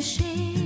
心。